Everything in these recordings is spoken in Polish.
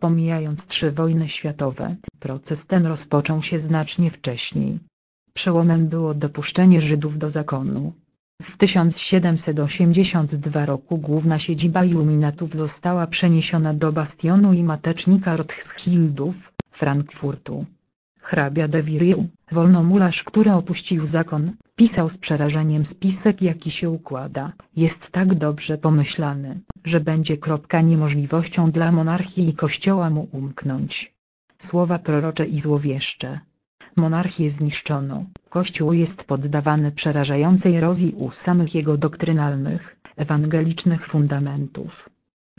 Pomijając trzy wojny światowe, proces ten rozpoczął się znacznie wcześniej. Przełomem było dopuszczenie Żydów do zakonu. W 1782 roku główna siedziba iluminatów została przeniesiona do bastionu i matecznika Rothschildów, Frankfurtu. Hrabia de Virieu, wolnomularz który opuścił zakon, pisał z przerażeniem spisek jaki się układa, jest tak dobrze pomyślany, że będzie kropka niemożliwością dla monarchii i kościoła mu umknąć. Słowa prorocze i złowieszcze. Monarchię zniszczono, kościół jest poddawany przerażającej erozji u samych jego doktrynalnych, ewangelicznych fundamentów.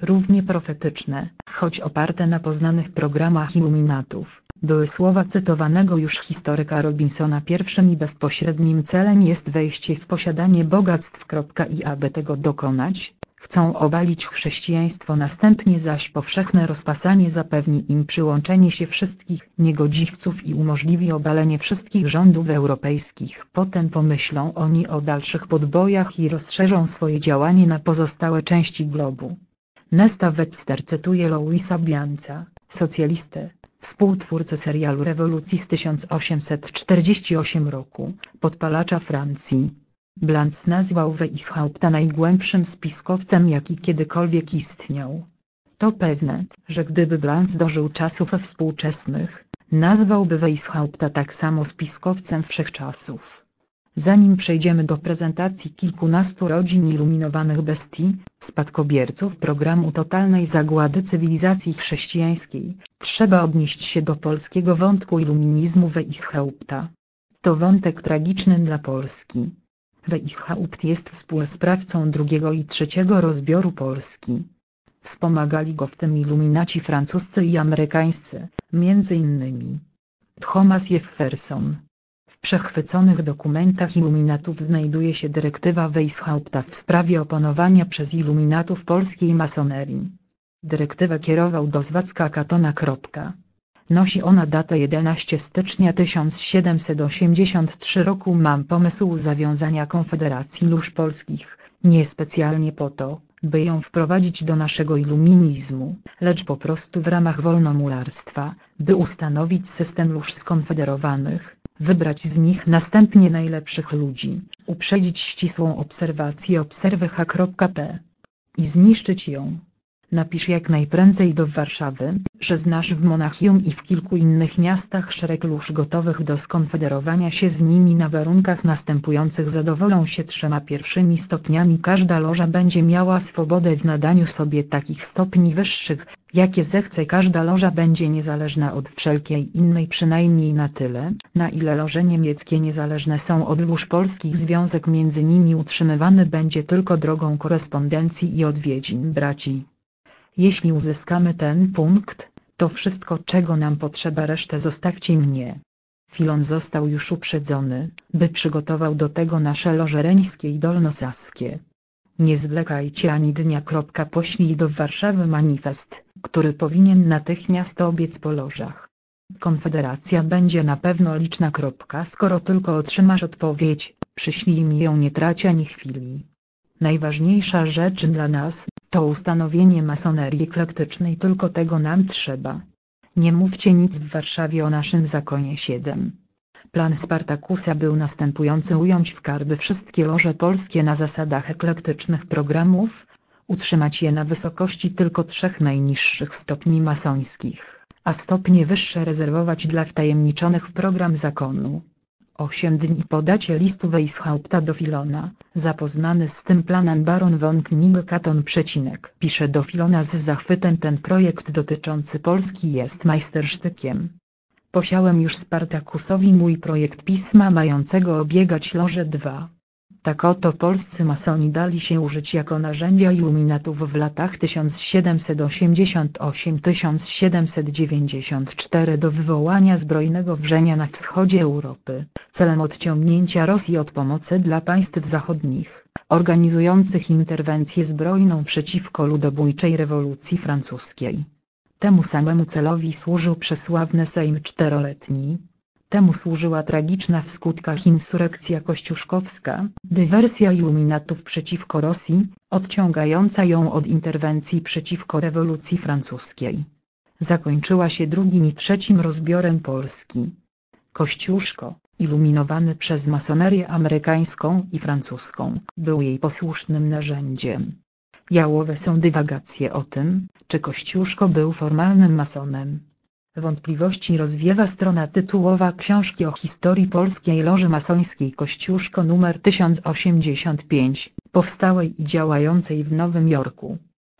Równie profetyczne, choć oparte na poznanych programach iluminatów, były słowa cytowanego już historyka Robinsona pierwszym i bezpośrednim celem jest wejście w posiadanie bogactw. I aby tego dokonać, chcą obalić chrześcijaństwo następnie zaś powszechne rozpasanie zapewni im przyłączenie się wszystkich niegodziwców i umożliwi obalenie wszystkich rządów europejskich. Potem pomyślą oni o dalszych podbojach i rozszerzą swoje działanie na pozostałe części globu. Nesta Webster cytuje Louisa Bianca, socjalistę, współtwórcę serialu Rewolucji z 1848 roku, podpalacza Francji. Blantz nazwał Weishaupta najgłębszym spiskowcem jaki kiedykolwiek istniał. To pewne, że gdyby Blantz dożył czasów współczesnych, nazwałby Weishaupta tak samo spiskowcem wszechczasów. Zanim przejdziemy do prezentacji kilkunastu rodzin iluminowanych bestii, spadkobierców programu totalnej zagłady cywilizacji chrześcijańskiej, trzeba odnieść się do polskiego wątku iluminizmu Weishaupta. To wątek tragiczny dla Polski. Weishaupt jest współsprawcą drugiego i trzeciego rozbioru Polski. Wspomagali go w tym iluminaci francuscy i amerykańscy, między innymi Thomas Jefferson. W przechwyconych dokumentach iluminatów znajduje się dyrektywa Weishaupta w sprawie opanowania przez iluminatów polskiej masonerii. Dyrektywę kierował do Zwacka Katona. Nosi ona datę 11 stycznia 1783 roku Mam pomysł zawiązania Konfederacji Lóż Polskich, nie specjalnie po to, by ją wprowadzić do naszego iluminizmu, lecz po prostu w ramach wolnomularstwa, by ustanowić system lóż skonfederowanych, wybrać z nich następnie najlepszych ludzi, uprzedzić ścisłą obserwację obserwy h.p. i zniszczyć ją. Napisz jak najprędzej do Warszawy, że znasz w Monachium i w kilku innych miastach szereg lóż gotowych do skonfederowania się z nimi na warunkach następujących. Zadowolą się trzema pierwszymi stopniami. Każda loża będzie miała swobodę w nadaniu sobie takich stopni wyższych, jakie zechce. Każda loża będzie niezależna od wszelkiej innej przynajmniej na tyle, na ile loże niemieckie niezależne są od lóż polskich. Związek między nimi utrzymywany będzie tylko drogą korespondencji i odwiedzin braci. Jeśli uzyskamy ten punkt, to wszystko czego nam potrzeba resztę zostawcie mnie. Filon został już uprzedzony, by przygotował do tego nasze loże reńskie i dolnosaskie. Nie zwlekajcie ani dnia. Poślij do Warszawy manifest, który powinien natychmiast obiec po lożach. Konfederacja będzie na pewno liczna. Skoro tylko otrzymasz odpowiedź, przyślij mi ją nie trać ani chwili. Najważniejsza rzecz dla nas, to ustanowienie masonerii eklektycznej tylko tego nam trzeba. Nie mówcie nic w Warszawie o naszym zakonie 7. Plan Spartakusa był następujący ująć w karby wszystkie loże polskie na zasadach eklektycznych programów, utrzymać je na wysokości tylko trzech najniższych stopni masońskich, a stopnie wyższe rezerwować dla wtajemniczonych w program zakonu. Osiem dni po dacie listu Weishaupta do Filona, zapoznany z tym planem baron von Knigekaton przecinek pisze do Filona z zachwytem ten projekt dotyczący Polski jest majstersztykiem. Posiałem już Spartakusowi mój projekt pisma mającego obiegać Loże 2. Tak oto polscy masoni dali się użyć jako narzędzia iluminatów w latach 1788-1794 do wywołania zbrojnego wrzenia na wschodzie Europy, celem odciągnięcia Rosji od pomocy dla państw zachodnich, organizujących interwencję zbrojną przeciwko ludobójczej rewolucji francuskiej. Temu samemu celowi służył przesławny Sejm Czteroletni, Temu służyła tragiczna w skutkach insurekcja kościuszkowska, dywersja iluminatów przeciwko Rosji, odciągająca ją od interwencji przeciwko rewolucji francuskiej. zakończyła się drugim i trzecim rozbiorem Polski. Kościuszko, iluminowany przez masonerię amerykańską i francuską, był jej posłusznym narzędziem. Jałowe są dywagacje o tym, czy Kościuszko był formalnym masonem. Wątpliwości rozwiewa strona tytułowa książki o historii polskiej loży masońskiej Kościuszko nr 1085, powstałej i działającej w Nowym Jorku.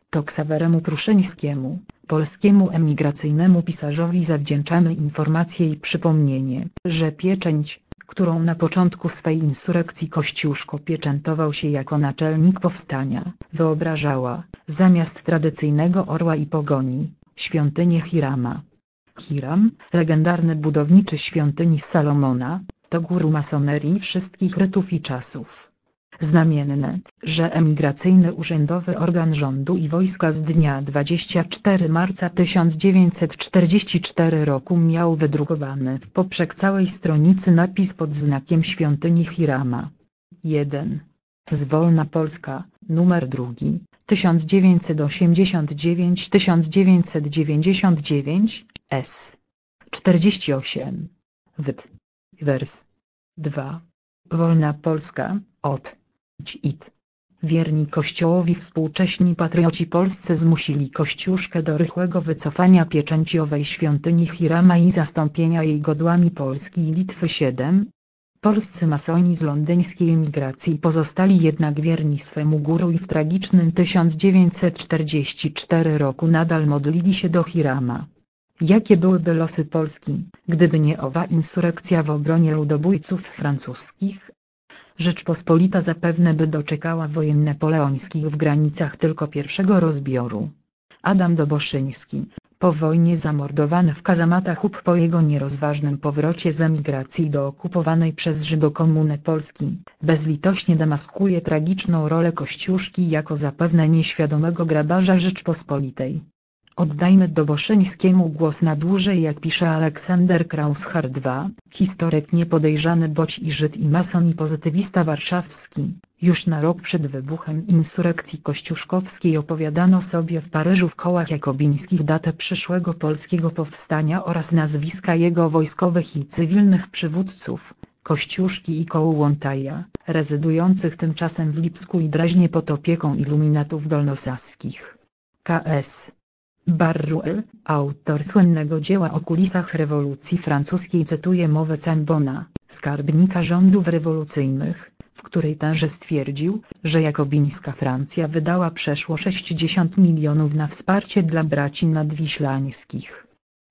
To Ksaweremu Pruszyńskiemu, polskiemu emigracyjnemu pisarzowi zawdzięczamy informację i przypomnienie, że pieczęć, którą na początku swej insurekcji Kościuszko pieczętował się jako naczelnik powstania, wyobrażała, zamiast tradycyjnego orła i pogoni, świątynię Hirama. Hiram, legendarny budowniczy świątyni Salomona, to guru masonerii wszystkich rytów i czasów. Znamienne, że emigracyjny urzędowy organ rządu i wojska z dnia 24 marca 1944 roku miał wydrukowany w poprzek całej stronicy napis pod znakiem świątyni Hirama. 1. Zwolna Polska, numer drugi, 1989-1999, S. 48. Wyd. Wers. 2. Wolna Polska, op. It. Wierni Kościołowi współcześni patrioci polscy zmusili Kościuszkę do rychłego wycofania pieczęci owej świątyni Hirama i zastąpienia jej godłami Polski i Litwy 7. Polscy masoni z londyńskiej emigracji pozostali jednak wierni swemu guru i w tragicznym 1944 roku nadal modlili się do Hirama. Jakie byłyby losy Polski, gdyby nie owa insurekcja w obronie ludobójców francuskich? Rzeczpospolita zapewne by doczekała wojen napoleońskich w granicach tylko pierwszego rozbioru. Adam Doboszyński, po wojnie zamordowany w kazamatach lub po jego nierozważnym powrocie z emigracji do okupowanej przez Żydokomunę Polski, bezlitośnie demaskuje tragiczną rolę Kościuszki jako zapewne nieświadomego grabarza Rzeczpospolitej. Oddajmy Doboszyńskiemu głos na dłużej jak pisze Aleksander Krauschar II, historyk niepodejrzany boć i Żyd i mason i pozytywista warszawski. Już na rok przed wybuchem insurekcji kościuszkowskiej opowiadano sobie w Paryżu w kołach jakobińskich datę przyszłego polskiego powstania oraz nazwiska jego wojskowych i cywilnych przywódców, Kościuszki i Kołłątaja, rezydujących tymczasem w Lipsku i Draźnie pod opieką iluminatów dolnosaskich. KS Barruel, autor słynnego dzieła o kulisach rewolucji francuskiej cytuje mowę Cambona, skarbnika rządów rewolucyjnych, w której tenże stwierdził, że jakobińska Francja wydała przeszło 60 milionów na wsparcie dla braci nadwiślańskich.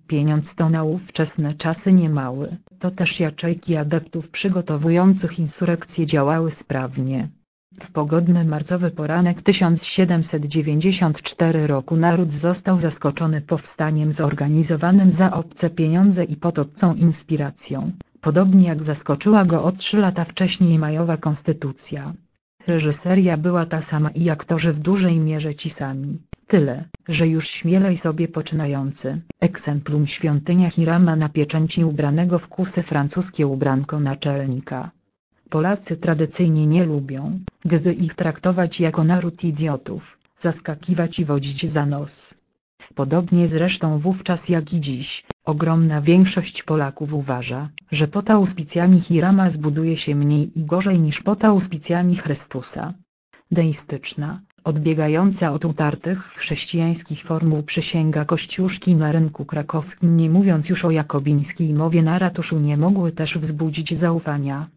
Pieniądz to na ówczesne czasy niemały, to też jaczejki adeptów przygotowujących insurekcję działały sprawnie. W pogodny marcowy poranek 1794 roku naród został zaskoczony powstaniem zorganizowanym za obce pieniądze i pod obcą inspiracją, podobnie jak zaskoczyła go o trzy lata wcześniej majowa konstytucja. Reżyseria była ta sama i aktorzy w dużej mierze ci sami, tyle, że już śmielej sobie poczynający. Egzemplum świątynia Hirama na pieczęci ubranego w kusy francuskie ubranko naczelnika. Polacy tradycyjnie nie lubią, gdy ich traktować jako naród idiotów, zaskakiwać i wodzić za nos. Podobnie zresztą wówczas jak i dziś, ogromna większość Polaków uważa, że pod auspicjami Hirama zbuduje się mniej i gorzej niż pod auspicjami Chrystusa. Deistyczna, odbiegająca od utartych chrześcijańskich formuł przysięga Kościuszki na rynku krakowskim nie mówiąc już o jakobińskiej mowie na ratuszu nie mogły też wzbudzić zaufania.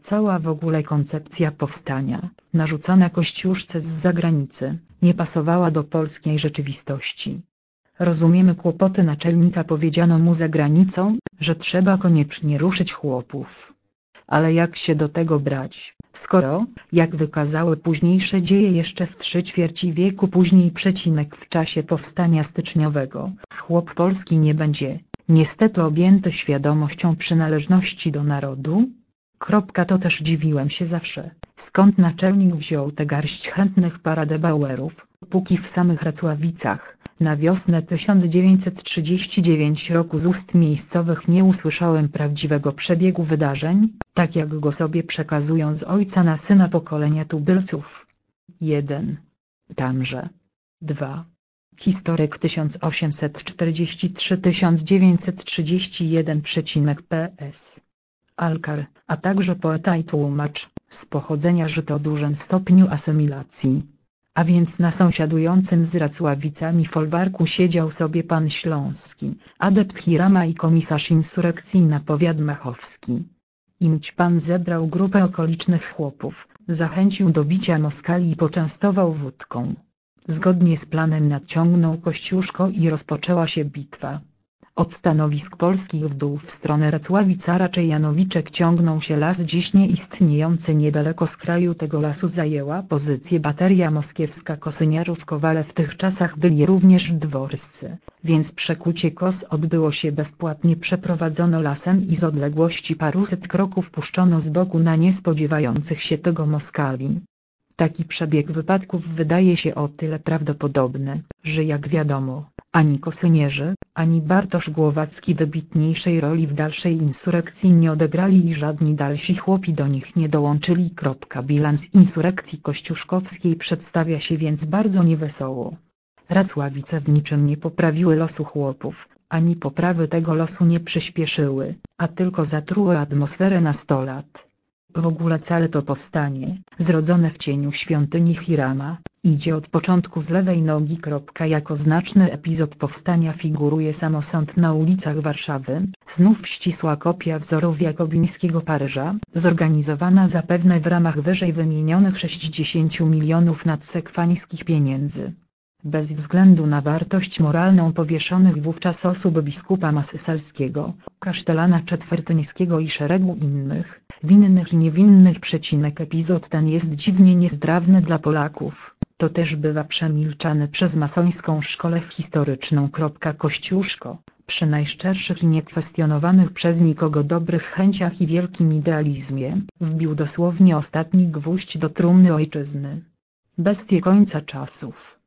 Cała w ogóle koncepcja powstania, narzucona Kościuszce z zagranicy, nie pasowała do polskiej rzeczywistości. Rozumiemy kłopoty naczelnika powiedziano mu za granicą, że trzeba koniecznie ruszyć chłopów. Ale jak się do tego brać, skoro, jak wykazały późniejsze dzieje jeszcze w trzy ćwierci wieku później przecinek w czasie powstania styczniowego, chłop polski nie będzie, niestety objęty świadomością przynależności do narodu, Kropka to też dziwiłem się zawsze, skąd naczelnik wziął tę garść chętnych paradebauerów, póki w samych Racławicach, na wiosnę 1939 roku z ust miejscowych nie usłyszałem prawdziwego przebiegu wydarzeń, tak jak go sobie przekazują z ojca na syna pokolenia tubylców. 1. Tamże. 2. historyk 1843-1931. Alkar, a także poeta i tłumacz, z pochodzenia żyto o dużym stopniu asymilacji. A więc na sąsiadującym z Racławicami folwarku siedział sobie pan Śląski, adept Hirama i komisarz insurekcji na powiat machowski. Imć pan zebrał grupę okolicznych chłopów, zachęcił do bicia Moskali i poczęstował wódką. Zgodnie z planem nadciągnął Kościuszko i rozpoczęła się bitwa. Od stanowisk polskich w dół w stronę Racławica raczej Janowiczek ciągnął się las dziś nieistniejący niedaleko z kraju tego lasu zajęła pozycję bateria moskiewska kosyniarów Kowale w tych czasach byli również dworscy, więc przekucie kos odbyło się bezpłatnie przeprowadzono lasem i z odległości paruset kroków puszczono z boku na niespodziewających się tego Moskali. Taki przebieg wypadków wydaje się o tyle prawdopodobny, że jak wiadomo, ani Kosynierzy, ani Bartosz Głowacki wybitniejszej roli w dalszej insurekcji nie odegrali i żadni dalsi chłopi do nich nie dołączyli. Bilans insurekcji kościuszkowskiej przedstawia się więc bardzo niewesoło. Racławice w niczym nie poprawiły losu chłopów, ani poprawy tego losu nie przyspieszyły, a tylko zatruły atmosferę na sto lat. W ogóle całe to powstanie, zrodzone w cieniu świątyni Hirama, idzie od początku z lewej nogi. Jako znaczny epizod powstania figuruje samosąd na ulicach Warszawy, znów ścisła kopia wzorów jakobińskiego Paryża, zorganizowana zapewne w ramach wyżej wymienionych 60 milionów nadsekwańskich pieniędzy bez względu na wartość moralną powieszonych wówczas osób biskupa Masysalskiego, kasztelana Czetwertyńskiego i szeregu innych, winnych i niewinnych przecinek epizod ten jest dziwnie niezdrawny dla Polaków, to też bywa przemilczany przez masońską szkołę historyczną. Kościuszko, przy najszczerszych i niekwestionowanych przez nikogo dobrych chęciach i wielkim idealizmie, wbił dosłownie ostatni gwóźdź do trumny ojczyzny. Bestie końca czasów